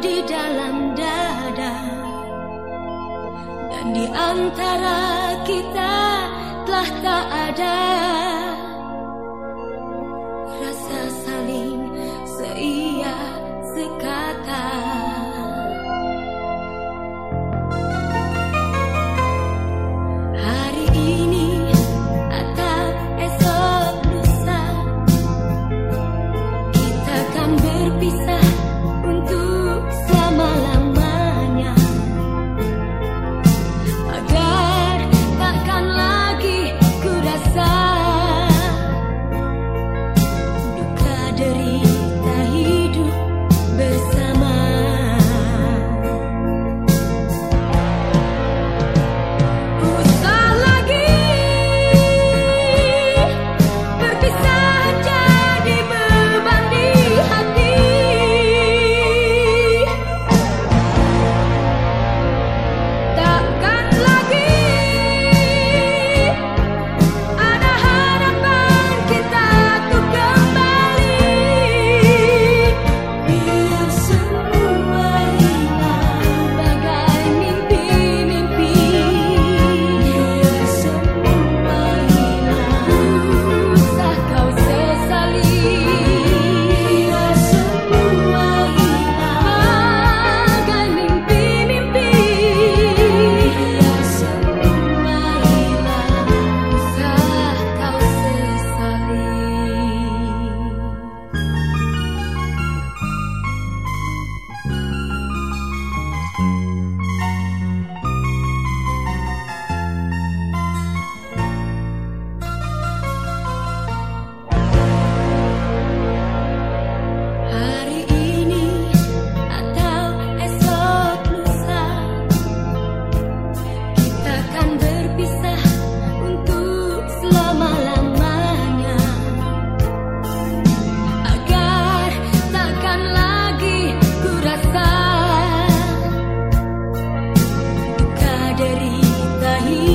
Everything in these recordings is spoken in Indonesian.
di dalam dada. Dan di antara kita telah tak ada Rasa saling seia sekata. Hari ini atau esok lusa Kita akan berpisah.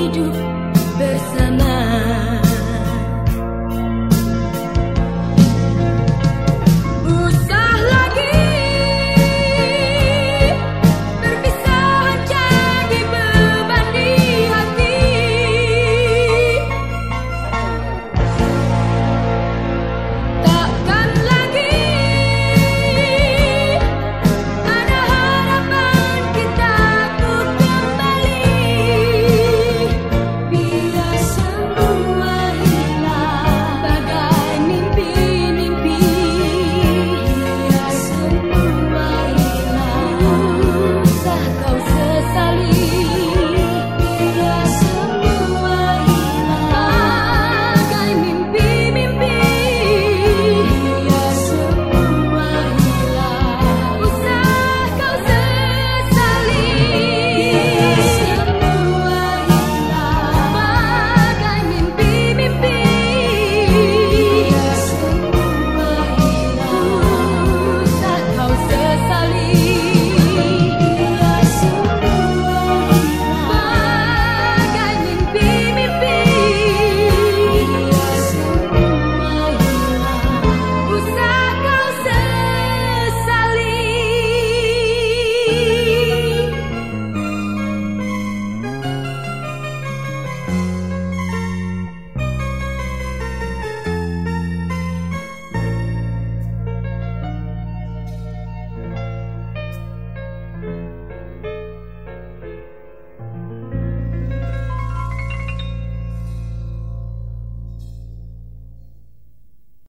hidup bersama.